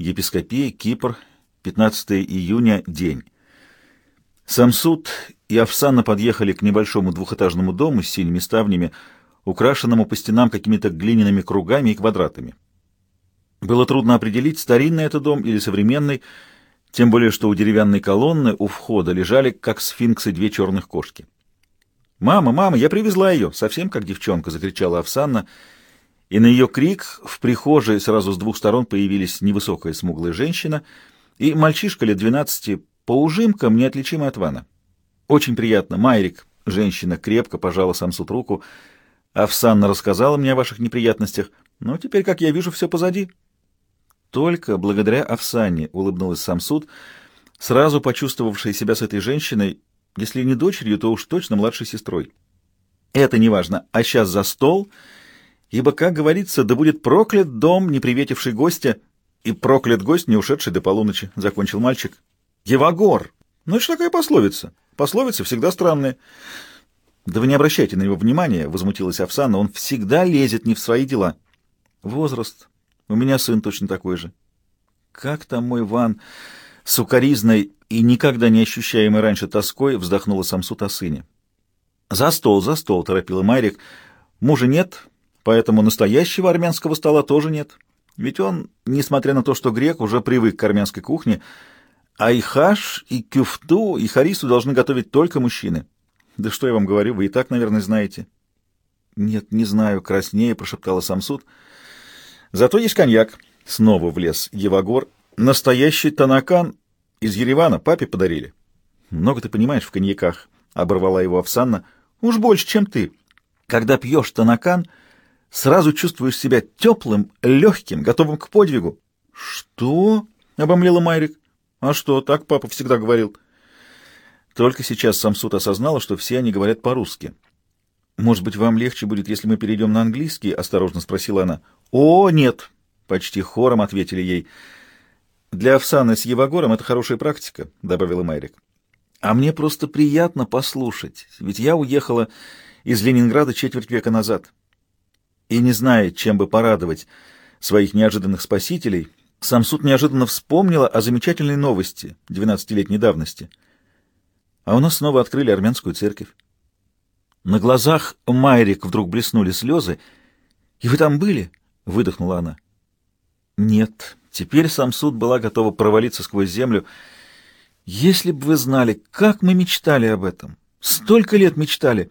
Епископия, Кипр, 15 июня, день. Самсуд и Афсана подъехали к небольшому двухэтажному дому с синими ставнями, украшенному по стенам какими-то глиняными кругами и квадратами. Было трудно определить, старинный это дом или современный, тем более что у деревянной колонны у входа лежали, как сфинксы, две черных кошки. «Мама, мама, я привезла ее!» — совсем как девчонка, — закричала Овсанна. И на ее крик в прихожей сразу с двух сторон появились невысокая смуглая женщина и мальчишка лет двенадцати, по ужимкам неотличимый от Вана. «Очень приятно, Майрик!» — женщина крепко пожала Самсут руку. «Овсанна рассказала мне о ваших неприятностях, но теперь, как я вижу, все позади». Только благодаря Овсанне улыбнулась Самсуд, сразу почувствовавшая себя с этой женщиной если не дочерью, то уж точно младшей сестрой. Это не важно. А сейчас за стол, ибо, как говорится, да будет проклят дом, не приветивший гостя, и проклят гость, не ушедший до полуночи, — закончил мальчик. Евагор! Ну, это что такая пословица? Пословицы всегда странные. Да вы не обращайте на него внимания, — возмутилась Овсана, — он всегда лезет не в свои дела. Возраст. У меня сын точно такой же. Как там мой Ван с укоризной и никогда не ощущаемой раньше тоской вздохнула Самсут о сыне. «За стол, за стол!» — торопила Майрик. «Мужа нет, поэтому настоящего армянского стола тоже нет. Ведь он, несмотря на то, что грек, уже привык к армянской кухне, а и хаш, и кюфту, и харису должны готовить только мужчины. Да что я вам говорю, вы и так, наверное, знаете». «Нет, не знаю», — краснее прошептала Самсут. «Зато есть коньяк». Снова влез Евагор. «Настоящий танакан из Еревана папе подарили. Много ты понимаешь в коньяках, — оборвала его Овсанна. Уж больше, чем ты. Когда пьешь танакан, сразу чувствуешь себя теплым, легким, готовым к подвигу. Что? — обомлела Майрик. А что, так папа всегда говорил. Только сейчас Самсут осознала, что все они говорят по-русски. «Может быть, вам легче будет, если мы перейдем на английский?» — осторожно спросила она. «О, нет!» — почти хором ответили ей. «Для Овсаны с Евагором это хорошая практика», — добавила Майрик. «А мне просто приятно послушать, ведь я уехала из Ленинграда четверть века назад. И не зная, чем бы порадовать своих неожиданных спасителей, сам суд неожиданно вспомнила о замечательной новости двенадцатилетней давности. А у нас снова открыли армянскую церковь. На глазах Майрик вдруг блеснули слезы. «И вы там были?» — выдохнула она. «Нет», Теперь сам суд была готова провалиться сквозь землю. Если бы вы знали, как мы мечтали об этом. Столько лет мечтали.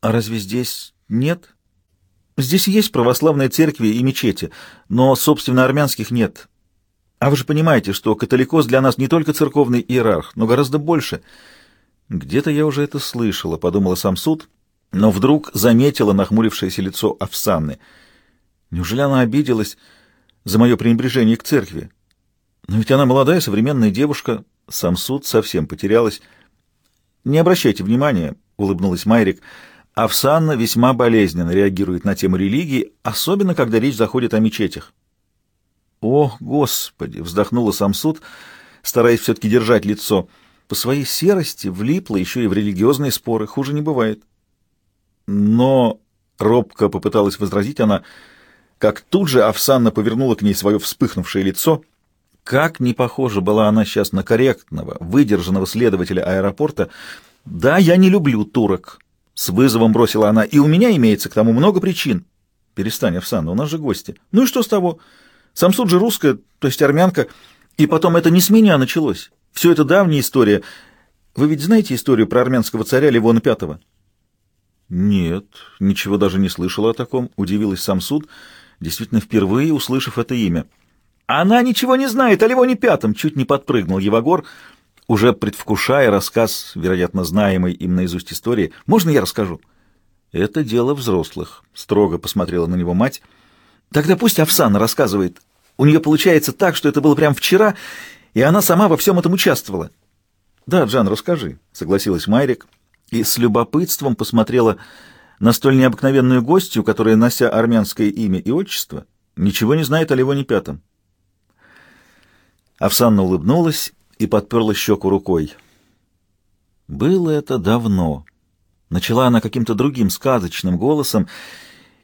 А разве здесь нет? Здесь есть православные церкви и мечети, но, собственно, армянских нет. А вы же понимаете, что католикос для нас не только церковный иерарх, но гораздо больше. Где-то я уже это слышала, подумала сам суд, но вдруг заметила нахмурившееся лицо Овсанны. Неужели она обиделась? за мое пренебрежение к церкви. Но ведь она молодая, современная девушка. Сам суд совсем потерялась. Не обращайте внимания, — улыбнулась Майрик. Авсанна весьма болезненно реагирует на тему религии, особенно когда речь заходит о мечетях. «О, Господи!» — вздохнула Самсуд, стараясь все-таки держать лицо. По своей серости влипла еще и в религиозные споры, хуже не бывает. Но робко попыталась возразить она — как тут же Овсанна повернула к ней свое вспыхнувшее лицо. Как не похожа была она сейчас на корректного, выдержанного следователя аэропорта. «Да, я не люблю турок», — с вызовом бросила она, — «и у меня имеется к тому много причин». «Перестань, Овсанна, у нас же гости». «Ну и что с того? Самсуд же русская, то есть армянка, и потом это не с меня началось. Все это давняя история. Вы ведь знаете историю про армянского царя Ливона Пятого?» «Нет, ничего даже не слышала о таком», — удивилась Самсуд, — действительно впервые услышав это имя. «Она ничего не знает о Ливоне Пятом!» — чуть не подпрыгнул Евагор, уже предвкушая рассказ, вероятно, знаемой им наизусть истории. «Можно я расскажу?» «Это дело взрослых», — строго посмотрела на него мать. «Тогда пусть Овсана рассказывает. У нее получается так, что это было прямо вчера, и она сама во всем этом участвовала». «Да, Джан, расскажи», — согласилась Майрик и с любопытством посмотрела на столь необыкновенную гостью, которая, нося армянское имя и отчество, ничего не знает о Ливоне Пятом. Овсанна улыбнулась и подперла щеку рукой. Было это давно. Начала она каким-то другим сказочным голосом,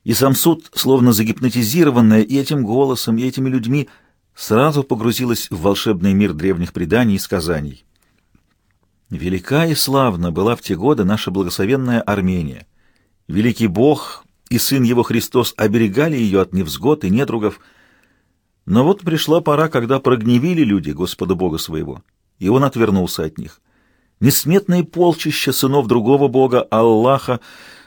и сам суд, словно загипнотизированная и этим голосом, и этими людьми, сразу погрузилась в волшебный мир древних преданий и сказаний. Велика и славна была в те годы наша благословенная Армения. Великий Бог и Сын Его Христос оберегали ее от невзгод и недругов. Но вот пришла пора, когда прогневили люди Господа Бога своего, и Он отвернулся от них. Несметные полчища сынов другого Бога, Аллаха,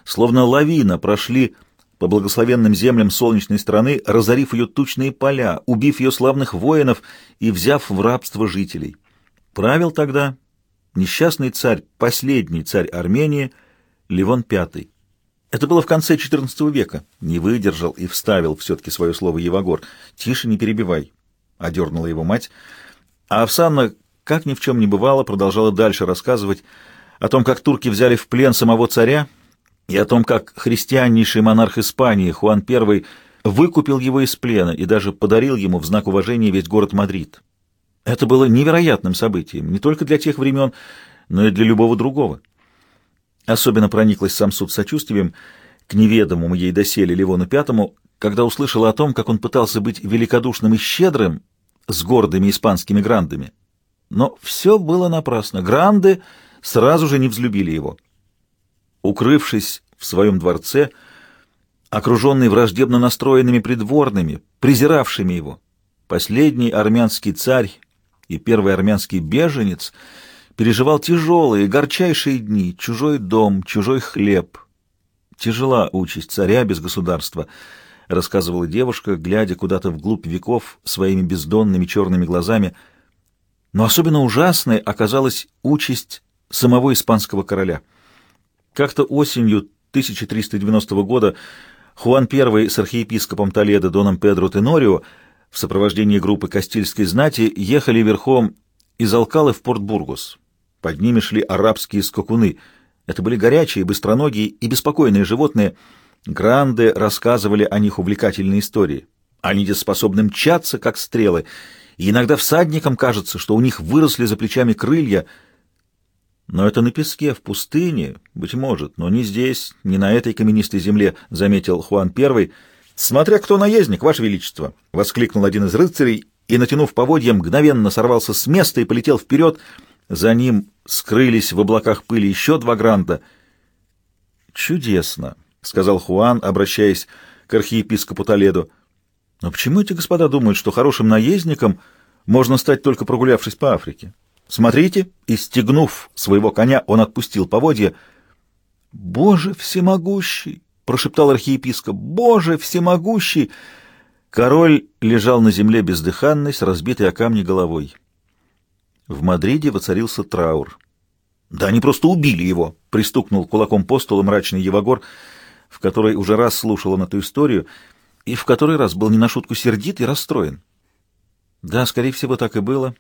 словно лавина, прошли по благословенным землям солнечной страны, разорив ее тучные поля, убив ее славных воинов и взяв в рабство жителей. Правил тогда несчастный царь, последний царь Армении, Ливон V. Это было в конце XIV века. Не выдержал и вставил все-таки свое слово Евагор. «Тише, не перебивай», — одернула его мать. А Овсанна, как ни в чем не бывало, продолжала дальше рассказывать о том, как турки взяли в плен самого царя, и о том, как христианнейший монарх Испании Хуан I выкупил его из плена и даже подарил ему в знак уважения весь город Мадрид. Это было невероятным событием, не только для тех времен, но и для любого другого. Особенно прониклась сам суд сочувствием к неведомому ей доселе Ливону Пятому, когда услышала о том, как он пытался быть великодушным и щедрым с гордыми испанскими грандами. Но все было напрасно. Гранды сразу же не взлюбили его. Укрывшись в своем дворце, окруженный враждебно настроенными придворными, презиравшими его, последний армянский царь и первый армянский беженец переживал тяжелые, горчайшие дни, чужой дом, чужой хлеб. Тяжела участь царя без государства, рассказывала девушка, глядя куда-то вглубь веков своими бездонными черными глазами. Но особенно ужасной оказалась участь самого испанского короля — как-то осенью 1390 года Хуан I с архиепископом Толедо Доном Педро Тенорио в сопровождении группы Кастильской знати ехали верхом из Алкалы в Порт-Бургос. Под ними шли арабские скакуны. Это были горячие, быстроногие и беспокойные животные. Гранды рассказывали о них увлекательные истории. Они способны мчаться, как стрелы, и иногда всадникам кажется, что у них выросли за плечами крылья — но это на песке, в пустыне, быть может, но не здесь, не на этой каменистой земле, — заметил Хуан Первый. «Смотря кто наездник, Ваше Величество!» — воскликнул один из рыцарей и, натянув поводья, мгновенно сорвался с места и полетел вперед. За ним скрылись в облаках пыли еще два гранда. «Чудесно!» — сказал Хуан, обращаясь к архиепископу Толеду. «Но почему эти господа думают, что хорошим наездником можно стать только прогулявшись по Африке?» Смотрите!» И, стегнув своего коня, он отпустил поводья. «Боже всемогущий!» — прошептал архиепископ. «Боже всемогущий!» Король лежал на земле бездыханный, с разбитой о камни головой. В Мадриде воцарился траур. «Да они просто убили его!» — пристукнул кулаком по столу мрачный Евагор, в которой уже раз слушал он эту историю, и в который раз был не на шутку сердит и расстроен. Да, скорее всего, так и было.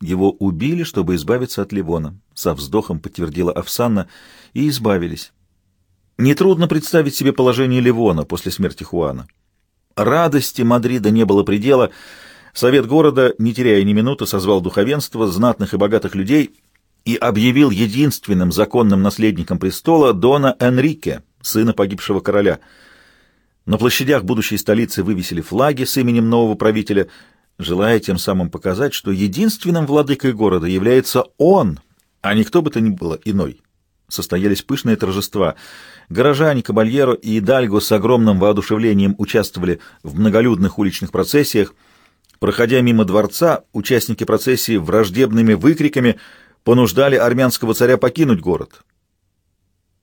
Его убили, чтобы избавиться от Ливона, со вздохом подтвердила Овсанна, и избавились. Нетрудно представить себе положение Ливона после смерти Хуана. Радости Мадрида не было предела. Совет города, не теряя ни минуты, созвал духовенство, знатных и богатых людей и объявил единственным законным наследником престола Дона Энрике, сына погибшего короля. На площадях будущей столицы вывесили флаги с именем нового правителя – желая тем самым показать, что единственным владыкой города является он, а не кто бы то ни было иной. Состоялись пышные торжества. Горожане, Кабальеро и Идальго с огромным воодушевлением участвовали в многолюдных уличных процессиях. Проходя мимо дворца, участники процессии враждебными выкриками понуждали армянского царя покинуть город.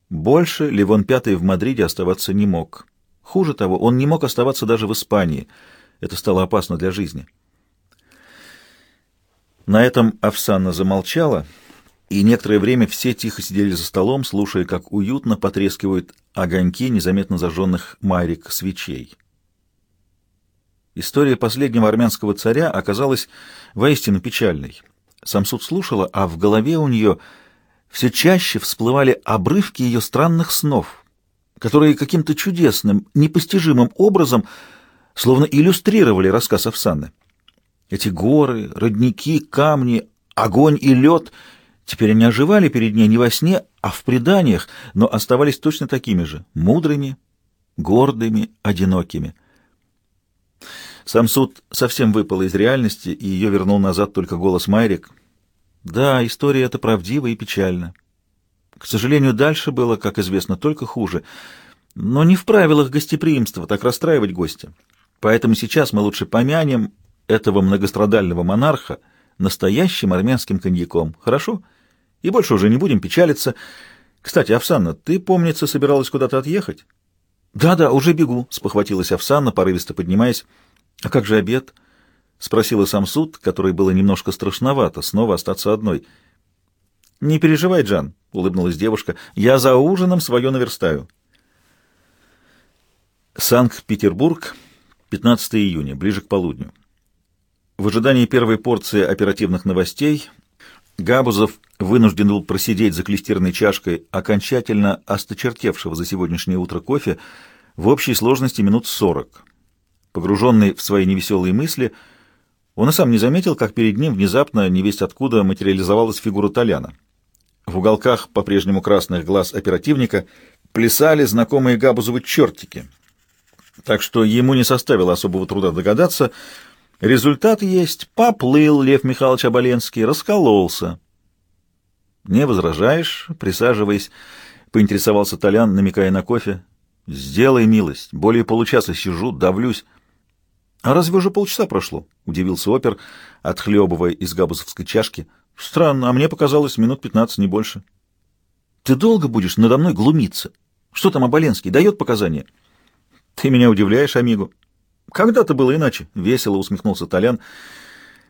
Больше Ливон V в Мадриде оставаться не мог. Хуже того, он не мог оставаться даже в Испании. Это стало опасно для жизни. На этом Овсанна замолчала, и некоторое время все тихо сидели за столом, слушая, как уютно потрескивают огоньки незаметно зажженных марик свечей. История последнего армянского царя оказалась воистину печальной. Самсуд слушала, а в голове у нее все чаще всплывали обрывки ее странных снов, которые каким-то чудесным, непостижимым образом словно иллюстрировали рассказ Овсаны. Эти горы, родники, камни, огонь и лед теперь они оживали перед ней не во сне, а в преданиях, но оставались точно такими же, мудрыми, гордыми, одинокими. Сам суд совсем выпал из реальности, и ее вернул назад только голос Майрик. Да, история эта правдива и печальна. К сожалению, дальше было, как известно, только хуже. Но не в правилах гостеприимства так расстраивать гостя. Поэтому сейчас мы лучше помянем этого многострадального монарха настоящим армянским коньяком. Хорошо? И больше уже не будем печалиться. Кстати, Овсанна, ты, помнится, собиралась куда-то отъехать? Да-да, уже бегу, спохватилась Овсанна, порывисто поднимаясь. А как же обед? Спросила сам суд, который было немножко страшновато снова остаться одной. Не переживай, Джан, улыбнулась девушка. Я за ужином свое наверстаю. Санкт-Петербург, 15 июня, ближе к полудню. В ожидании первой порции оперативных новостей Габузов вынужден был просидеть за клестерной чашкой окончательно осточертевшего за сегодняшнее утро кофе в общей сложности минут сорок. Погруженный в свои невеселые мысли, он и сам не заметил, как перед ним внезапно, невесть откуда, материализовалась фигура Толяна. В уголках по-прежнему красных глаз оперативника плясали знакомые Габузовы чертики. Так что ему не составило особого труда догадаться, результат есть. Поплыл Лев Михайлович Оболенский, раскололся. «Не возражаешь?» — присаживаясь, поинтересовался Толян, намекая на кофе. «Сделай милость. Более получаса сижу, давлюсь». «А разве уже полчаса прошло?» — удивился опер, отхлебывая из габусовской чашки. «Странно, а мне показалось минут пятнадцать, не больше». «Ты долго будешь надо мной глумиться? Что там Оболенский? Дает показания?» «Ты меня удивляешь, амигу». «Когда-то было иначе», — весело усмехнулся Толян.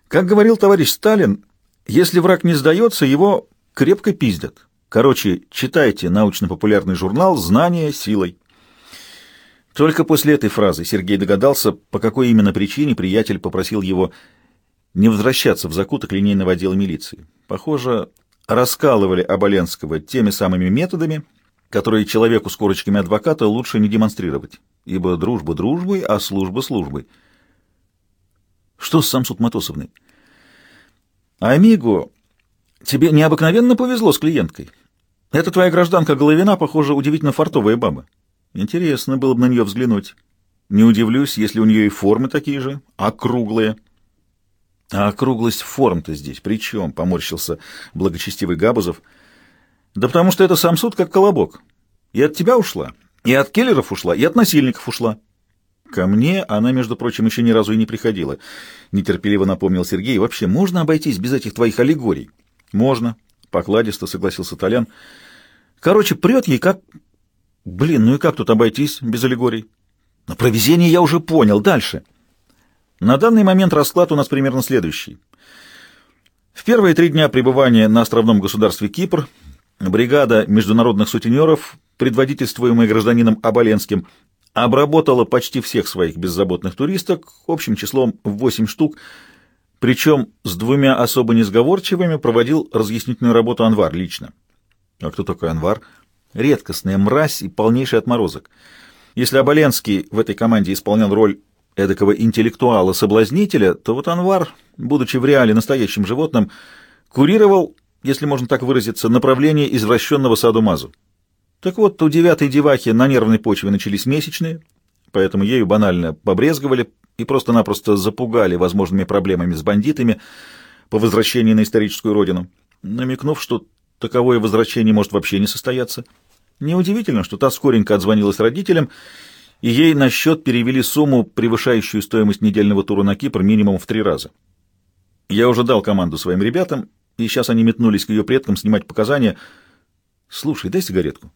«Как говорил товарищ Сталин, если враг не сдается, его крепко пиздят. Короче, читайте научно-популярный журнал «Знание силой». Только после этой фразы Сергей догадался, по какой именно причине приятель попросил его не возвращаться в закуток линейного отдела милиции. Похоже, раскалывали Оболенского теми самыми методами, которые человеку с корочками адвоката лучше не демонстрировать, ибо дружба дружбой, а служба службой. Что с Самсут Матосовной? Амиго Тебе необыкновенно повезло с клиенткой. Эта твоя гражданка Головина, похоже, удивительно фартовая баба. Интересно было бы на нее взглянуть. Не удивлюсь, если у нее и формы такие же, округлые. А округлость форм-то здесь при чем? — поморщился благочестивый Габузов. Да потому что это сам суд как колобок. И от тебя ушла, и от киллеров ушла, и от насильников ушла. Ко мне она, между прочим, еще ни разу и не приходила. Нетерпеливо напомнил Сергей. Вообще, можно обойтись без этих твоих аллегорий? Можно, покладисто согласился Толян. Короче, прет ей как... Блин, ну и как тут обойтись без аллегорий? Но про везение я уже понял. Дальше. На данный момент расклад у нас примерно следующий. В первые три дня пребывания на островном государстве Кипр бригада международных сутенеров, предводительствуемая гражданином Оболенским, обработала почти всех своих беззаботных туристок, общим числом в 8 штук, причем с двумя особо несговорчивыми проводил разъяснительную работу Анвар лично. А кто такой Анвар? Редкостная мразь и полнейший отморозок. Если Оболенский в этой команде исполнял роль эдакого интеллектуала-соблазнителя, то вот Анвар, будучи в реале настоящим животным, курировал, если можно так выразиться, направление извращенного саду-мазу. Так вот, у девятой девахи на нервной почве начались месячные, поэтому ею банально побрезговали, и просто-напросто запугали возможными проблемами с бандитами по возвращении на историческую родину, намекнув, что таковое возвращение может вообще не состояться. Неудивительно, что та скоренько отзвонилась родителям, и ей на счет перевели сумму, превышающую стоимость недельного тура на Кипр минимум в три раза. Я уже дал команду своим ребятам, и сейчас они метнулись к ее предкам снимать показания. «Слушай, дай сигаретку».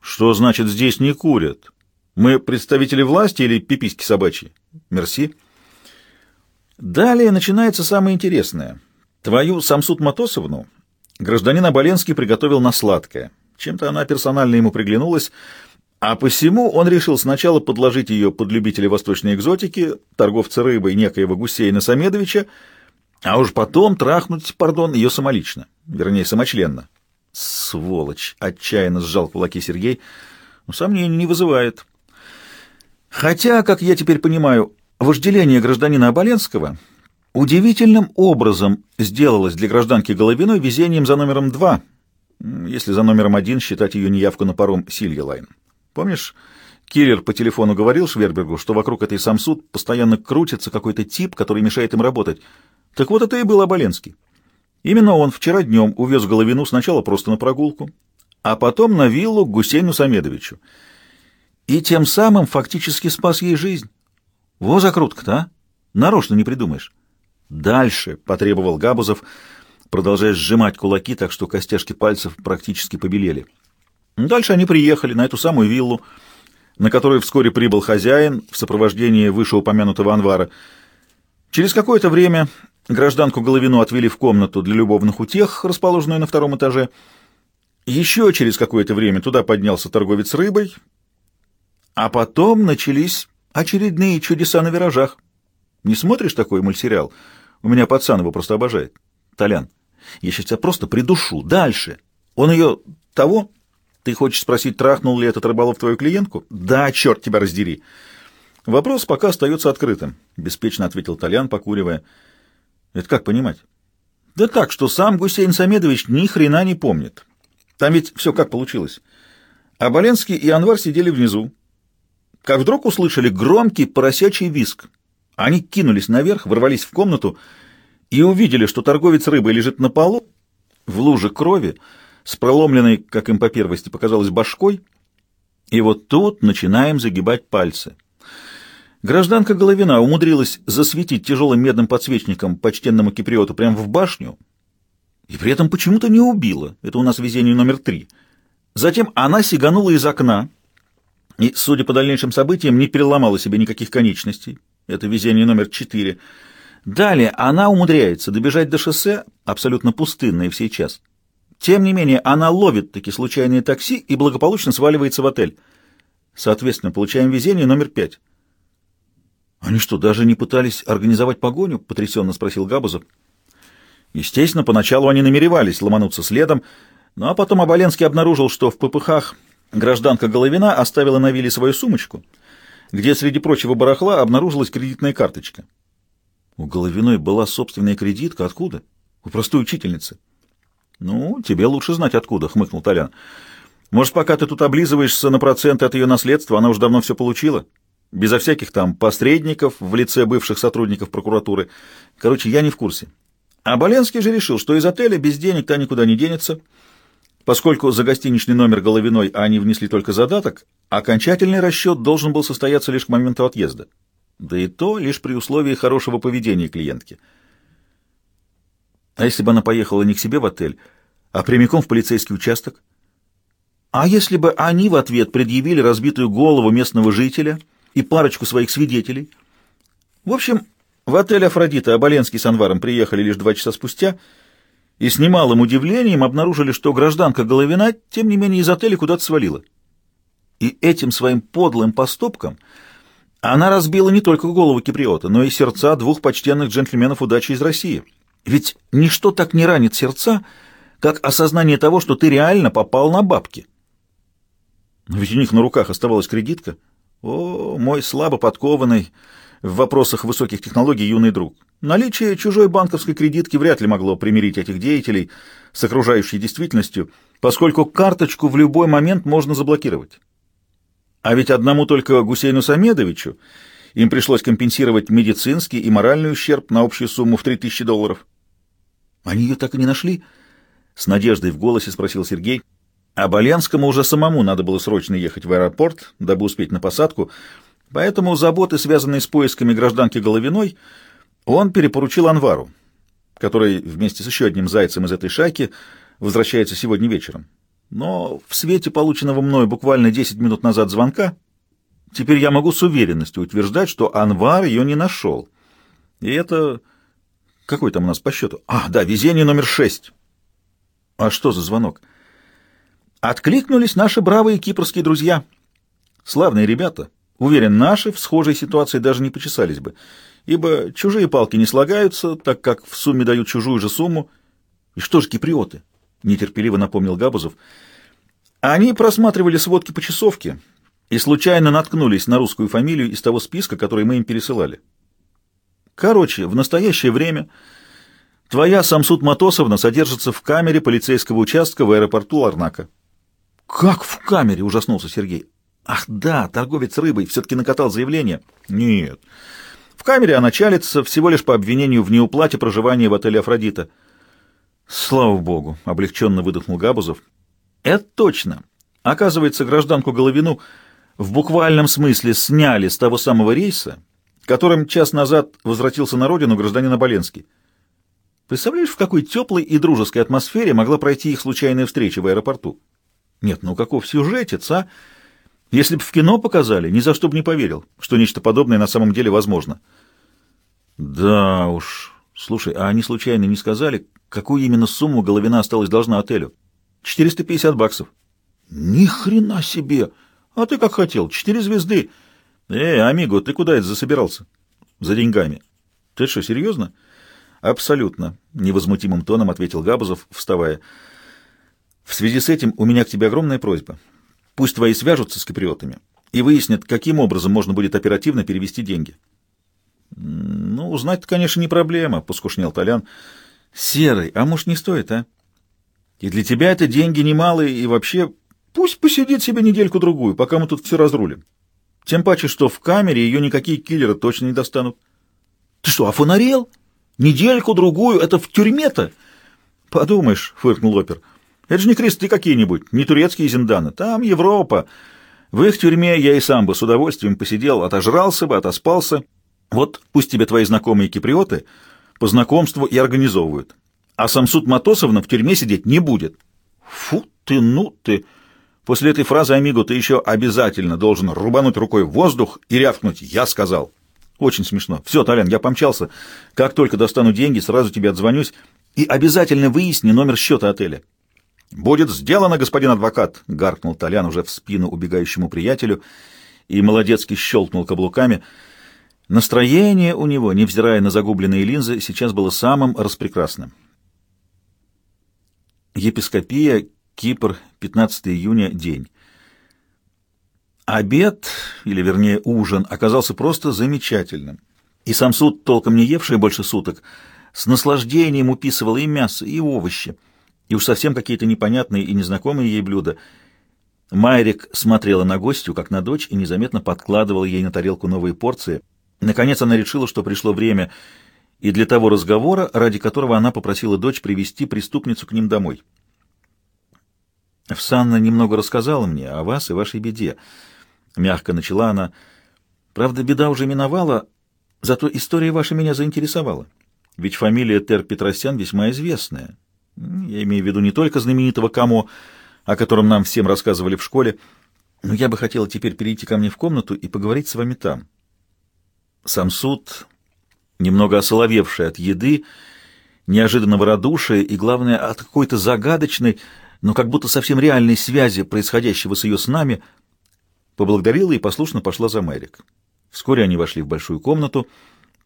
«Что значит здесь не курят? Мы представители власти или пиписьки собачьи?» Мерси. Далее начинается самое интересное. Твою Самсуд Матосовну гражданин Оболенский приготовил на сладкое. Чем-то она персонально ему приглянулась, а посему он решил сначала подложить ее под любителей восточной экзотики, торговца рыбой некоего Гусейна Самедовича, а уж потом трахнуть, пардон, ее самолично, вернее, самочленно. Сволочь! — отчаянно сжал кулаки Сергей. Ну, сомнений не вызывает. Хотя, как я теперь понимаю, вожделение гражданина Оболенского удивительным образом сделалось для гражданки Головиной везением за номером два, если за номером один считать ее неявку на паром Silja Line. Помнишь, Киллер по телефону говорил Швербергу, что вокруг этой Самсуд постоянно крутится какой-то тип, который мешает им работать. Так вот это и был Оболенский. Именно он вчера днем увез Головину сначала просто на прогулку, а потом на виллу к Гусейну Самедовичу. И тем самым фактически спас ей жизнь. Во закрутка-то, а? Нарочно не придумаешь. Дальше, — потребовал Габузов, продолжая сжимать кулаки, так что костяшки пальцев практически побелели. Дальше они приехали на эту самую виллу, на которую вскоре прибыл хозяин в сопровождении вышеупомянутого Анвара. Через какое-то время гражданку Головину отвели в комнату для любовных утех, расположенную на втором этаже. Еще через какое-то время туда поднялся торговец рыбой, а потом начались очередные чудеса на виражах. Не смотришь такой мультсериал? У меня пацан его просто обожает. Толян, я сейчас тебя просто придушу. Дальше. Он ее того... Ты хочешь спросить, трахнул ли этот рыболов твою клиентку? Да, черт тебя раздери. Вопрос пока остается открытым, беспечно ответил Толян, покуривая. Это как понимать? Да так, что сам Гусейн Самедович ни хрена не помнит. Там ведь все как получилось. А Боленский и Анвар сидели внизу. Как вдруг услышали громкий поросячий виск. Они кинулись наверх, ворвались в комнату и увидели, что торговец рыбой лежит на полу, в луже крови, с проломленной, как им по первости показалось, башкой, и вот тут начинаем загибать пальцы. Гражданка Головина умудрилась засветить тяжелым медным подсвечником почтенному киприоту прямо в башню, и при этом почему-то не убила. Это у нас везение номер три. Затем она сиганула из окна и, судя по дальнейшим событиям, не переломала себе никаких конечностей. Это везение номер четыре. Далее она умудряется добежать до шоссе, абсолютно пустынное в сей час. Тем не менее, она ловит таки случайные такси и благополучно сваливается в отель. Соответственно, получаем везение номер пять. «Они что, даже не пытались организовать погоню?» — потрясенно спросил Габузов. Естественно, поначалу они намеревались ломануться следом, ну а потом Оболенский обнаружил, что в ППХ гражданка Головина оставила на вилле свою сумочку, где среди прочего барахла обнаружилась кредитная карточка. У Головиной была собственная кредитка. Откуда? У простой учительницы. Ну, тебе лучше знать откуда, хмыкнул Толян. Может, пока ты тут облизываешься на проценты от ее наследства, она уже давно все получила? Безо всяких там посредников в лице бывших сотрудников прокуратуры. Короче, я не в курсе. А Боленский же решил, что из отеля без денег та никуда не денется. Поскольку за гостиничный номер Головиной они внесли только задаток, окончательный расчет должен был состояться лишь к моменту отъезда. Да и то лишь при условии хорошего поведения клиентки. А если бы она поехала не к себе в отель, а прямиком в полицейский участок? А если бы они в ответ предъявили разбитую голову местного жителя и парочку своих свидетелей? В общем, в отель Афродита Оболенский с Анваром приехали лишь два часа спустя и с немалым удивлением обнаружили, что гражданка Головина, тем не менее, из отеля куда-то свалила. И этим своим подлым поступком она разбила не только голову киприота, но и сердца двух почтенных джентльменов удачи из России. Ведь ничто так не ранит сердца, как осознание того, что ты реально попал на бабки. Но ведь у них на руках оставалась кредитка. О, мой слабо подкованный в вопросах высоких технологий юный друг. Наличие чужой банковской кредитки вряд ли могло примирить этих деятелей с окружающей действительностью, поскольку карточку в любой момент можно заблокировать. А ведь одному только Гусейну Самедовичу им пришлось компенсировать медицинский и моральный ущерб на общую сумму в 3000 долларов. Они ее так и не нашли? С надеждой в голосе спросил Сергей. А Боленскому уже самому надо было срочно ехать в аэропорт, дабы успеть на посадку, поэтому заботы, связанные с поисками гражданки Головиной, он перепоручил Анвару, который вместе с еще одним зайцем из этой шайки возвращается сегодня вечером. Но в свете полученного мной буквально 10 минут назад звонка, теперь я могу с уверенностью утверждать, что Анвар ее не нашел. И это... Какой там у нас по счету? А, да, везение номер шесть. А что за звонок? Откликнулись наши бравые кипрские друзья. Славные ребята. Уверен, наши в схожей ситуации даже не почесались бы, ибо чужие палки не слагаются, так как в сумме дают чужую же сумму. И что же киприоты? Нетерпеливо напомнил Габузов. Они просматривали сводки по часовке и случайно наткнулись на русскую фамилию из того списка, который мы им пересылали. Короче, в настоящее время твоя Самсуд Матосовна содержится в камере полицейского участка в аэропорту Ларнака. Как в камере? ужаснулся Сергей. Ах да, торговец рыбой все-таки накатал заявление. Нет. В камере она чалится всего лишь по обвинению в неуплате проживания в отеле «Афродита». Слава богу, облегченно выдохнул Габузов. Это точно. Оказывается, гражданку Головину в буквальном смысле сняли с того самого рейса, которым час назад возвратился на родину гражданин Оболенский. Представляешь, в какой теплой и дружеской атмосфере могла пройти их случайная встреча в аэропорту? Нет, ну каков сюжетец, а? Если бы в кино показали, ни за что бы не поверил, что нечто подобное на самом деле возможно. Да уж. Слушай, а они случайно не сказали, какую именно сумму Головина осталась должна отелю? 450 баксов. Ни хрена себе! А ты как хотел, четыре звезды. Эй, амиго, ты куда это засобирался? За деньгами. Ты что, серьезно? Абсолютно, невозмутимым тоном ответил Габузов, вставая. В связи с этим у меня к тебе огромная просьба. Пусть твои свяжутся с киприотами и выяснят, каким образом можно будет оперативно перевести деньги. Ну, узнать конечно, не проблема, поскушнел Толян. Серый, а может, не стоит, а? И для тебя это деньги немалые, и вообще пусть посидит себе недельку-другую, пока мы тут все разрулим. Тем паче, что в камере ее никакие киллеры точно не достанут. Ты что, офонарел? Недельку-другую? Это в тюрьме-то? Подумаешь, фыркнул опер. Это же не кресты какие-нибудь, не турецкие зинданы. Там Европа. В их тюрьме я и сам бы с удовольствием посидел, отожрался бы, отоспался. Вот пусть тебе твои знакомые киприоты по знакомству и организовывают. А Самсуд Матосовна в тюрьме сидеть не будет. Фу ты, ну ты... После этой фразы, Амиго, ты еще обязательно должен рубануть рукой в воздух и рявкнуть «Я сказал». Очень смешно. Все, Толян, я помчался. Как только достану деньги, сразу тебе отзвонюсь и обязательно выясни номер счета отеля. «Будет сделано, господин адвокат!» — гаркнул Толян уже в спину убегающему приятелю и молодецки щелкнул каблуками. Настроение у него, невзирая на загубленные линзы, сейчас было самым распрекрасным. Епископия, Кипр, 15 июня, день. Обед, или вернее ужин, оказался просто замечательным. И сам суд, толком не евший больше суток, с наслаждением уписывал и мясо, и овощи и уж совсем какие-то непонятные и незнакомые ей блюда. Майрик смотрела на гостью, как на дочь, и незаметно подкладывала ей на тарелку новые порции. Наконец она решила, что пришло время и для того разговора, ради которого она попросила дочь привести преступницу к ним домой. «Всанна немного рассказала мне о вас и вашей беде», — мягко начала она. «Правда, беда уже миновала, зато история ваша меня заинтересовала. Ведь фамилия Тер Петросян весьма известная». Я имею в виду не только знаменитого Камо, о котором нам всем рассказывали в школе, но я бы хотела теперь перейти ко мне в комнату и поговорить с вами там. Сам суд, немного осоловевший от еды, неожиданного радушия и, главное, от какой-то загадочной, но как будто совсем реальной связи происходящего с ее снами, поблагодарила и послушно пошла за Мэрик. Вскоре они вошли в большую комнату,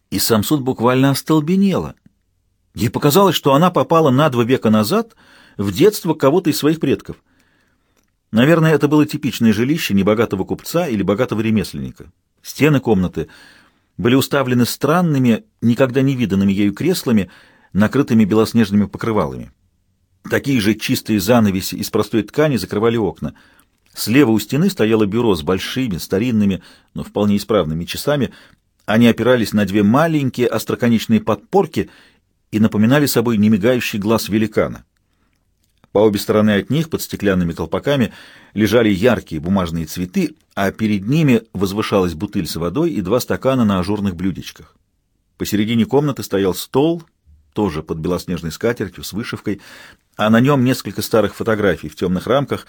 и сам суд буквально остолбенела — Ей показалось, что она попала на два века назад в детство кого-то из своих предков. Наверное, это было типичное жилище небогатого купца или богатого ремесленника. Стены комнаты были уставлены странными, никогда не виданными ею креслами, накрытыми белоснежными покрывалами. Такие же чистые занавеси из простой ткани закрывали окна. Слева у стены стояло бюро с большими, старинными, но вполне исправными часами. Они опирались на две маленькие остроконечные подпорки — и напоминали собой немигающий глаз великана. По обе стороны от них, под стеклянными колпаками, лежали яркие бумажные цветы, а перед ними возвышалась бутыль с водой и два стакана на ажурных блюдечках. Посередине комнаты стоял стол, тоже под белоснежной скатертью, с вышивкой, а на нем несколько старых фотографий в темных рамках,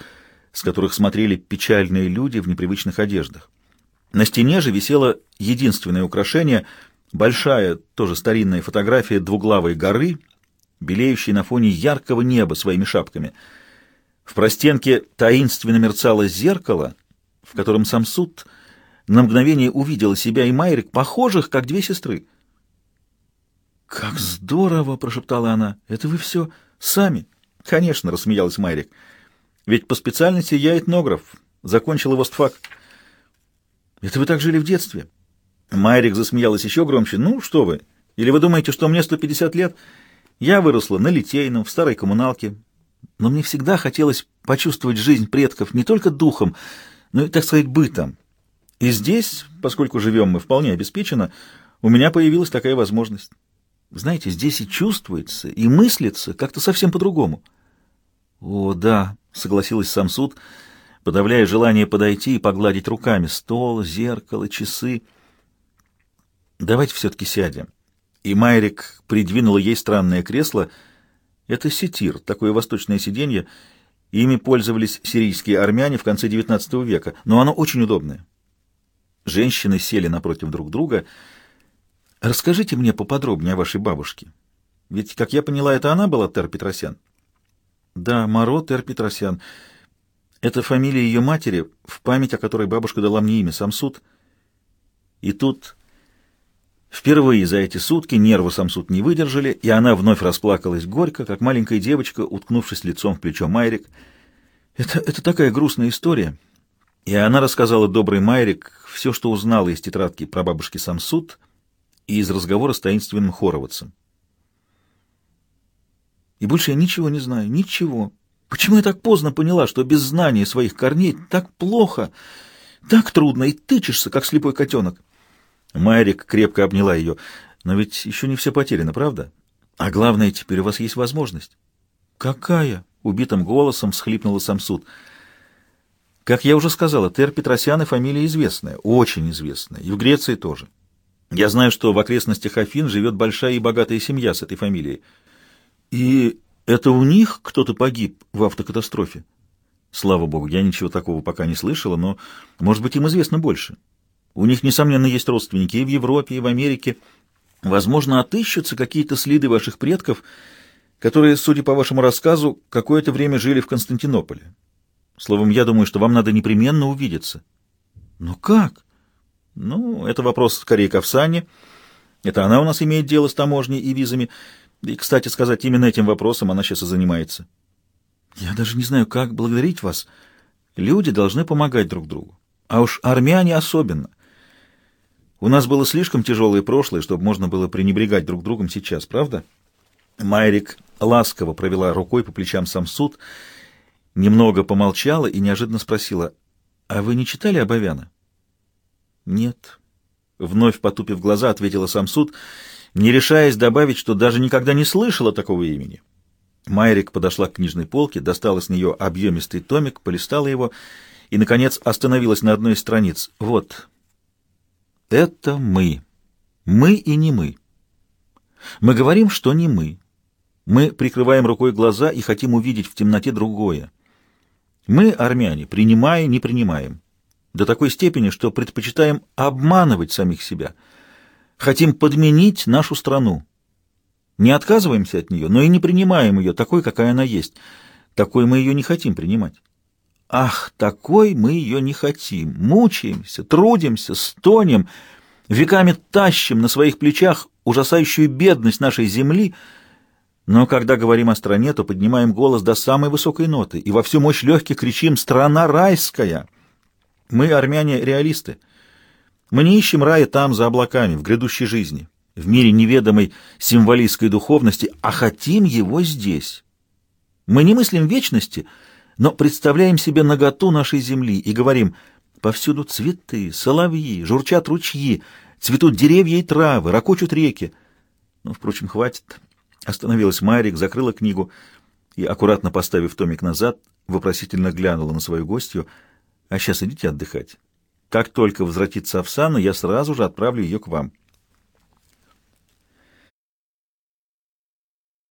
с которых смотрели печальные люди в непривычных одеждах. На стене же висело единственное украшение — Большая, тоже старинная фотография двуглавой горы, белеющей на фоне яркого неба своими шапками. В простенке таинственно мерцало зеркало, в котором сам суд на мгновение увидела себя и Майрик, похожих, как две сестры. «Как здорово!» — прошептала она. «Это вы все сами?» «Конечно!» — рассмеялась Майрик. «Ведь по специальности я этнограф. Закончила ВОСТФАК». «Это вы так жили в детстве?» Майрик засмеялась еще громче. «Ну, что вы? Или вы думаете, что мне 150 лет? Я выросла на Литейном, в старой коммуналке. Но мне всегда хотелось почувствовать жизнь предков не только духом, ну, так сказать, бытом. И здесь, поскольку живем мы вполне обеспеченно, у меня появилась такая возможность. Знаете, здесь и чувствуется, и мыслится как-то совсем по-другому. О, да, согласилась Самсуд, подавляя желание подойти и погладить руками стол, зеркало, часы. Давайте все-таки сядем. И Майрик придвинула ей странное кресло. Это сетир, такое восточное сиденье. Ими пользовались сирийские армяне в конце XIX века, но оно очень удобное. Женщины сели напротив друг друга. «Расскажите мне поподробнее о вашей бабушке. Ведь, как я поняла, это она была Тер Петросян?» «Да, Маро Тер Петросян. Это фамилия ее матери, в память о которой бабушка дала мне имя Самсуд. И тут Впервые за эти сутки нервы Самсуд не выдержали, и она вновь расплакалась горько, как маленькая девочка, уткнувшись лицом в плечо Майрик. Это, это такая грустная история. И она рассказала добрый Майрик все, что узнала из тетрадки про бабушки Самсуд и из разговора с таинственным хороводцем. И больше я ничего не знаю, ничего. Почему я так поздно поняла, что без знания своих корней так плохо, так трудно, и тычешься, как слепой котенок? Майрик крепко обняла ее. «Но ведь еще не все потеряно, правда? А главное, теперь у вас есть возможность». «Какая?» — убитым голосом всхлипнула Самсуд. «Как я уже сказала, Тер Петросян и фамилия известная, очень известная, и в Греции тоже. Я знаю, что в окрестностях Афин живет большая и богатая семья с этой фамилией. И это у них кто-то погиб в автокатастрофе?» Слава богу, я ничего такого пока не слышала, но, может быть, им известно больше. У них, несомненно, есть родственники и в Европе, и в Америке. Возможно, отыщутся какие-то следы ваших предков, которые, судя по вашему рассказу, какое-то время жили в Константинополе. Словом, я думаю, что вам надо непременно увидеться. Но как? Ну, это вопрос скорее к Овсане. Это она у нас имеет дело с таможней и визами. И, кстати сказать, именно этим вопросом она сейчас и занимается. Я даже не знаю, как благодарить вас. Люди должны помогать друг другу. А уж армяне особенно — у нас было слишком тяжелое прошлое, чтобы можно было пренебрегать друг другом сейчас, правда? Майрик ласково провела рукой по плечам Самсуд, немного помолчала и неожиданно спросила, «А вы не читали Абовяна?» «Нет». Вновь потупив глаза, ответила Самсуд, не решаясь добавить, что даже никогда не слышала такого имени. Майрик подошла к книжной полке, достала с нее объемистый томик, полистала его и, наконец, остановилась на одной из страниц. «Вот», это мы. Мы и не мы. Мы говорим, что не мы. Мы прикрываем рукой глаза и хотим увидеть в темноте другое. Мы, армяне, принимая, не принимаем. До такой степени, что предпочитаем обманывать самих себя. Хотим подменить нашу страну. Не отказываемся от нее, но и не принимаем ее такой, какая она есть. Такой мы ее не хотим принимать. Ах, такой мы ее не хотим. Мучаемся, трудимся, стонем, веками тащим на своих плечах ужасающую бедность нашей земли, но когда говорим о стране, то поднимаем голос до самой высокой ноты и во всю мощь легких кричим «Страна райская!». Мы, армяне, реалисты. Мы не ищем рая там, за облаками, в грядущей жизни, в мире неведомой символистской духовности, а хотим его здесь. Мы не мыслим вечности — но представляем себе наготу нашей земли и говорим «повсюду цветы, соловьи, журчат ручьи, цветут деревья и травы, ракочут реки». Ну, впрочем, хватит. Остановилась Марик, закрыла книгу и, аккуратно поставив томик назад, вопросительно глянула на свою гостью. «А сейчас идите отдыхать. Как только возвратится Овсана, я сразу же отправлю ее к вам».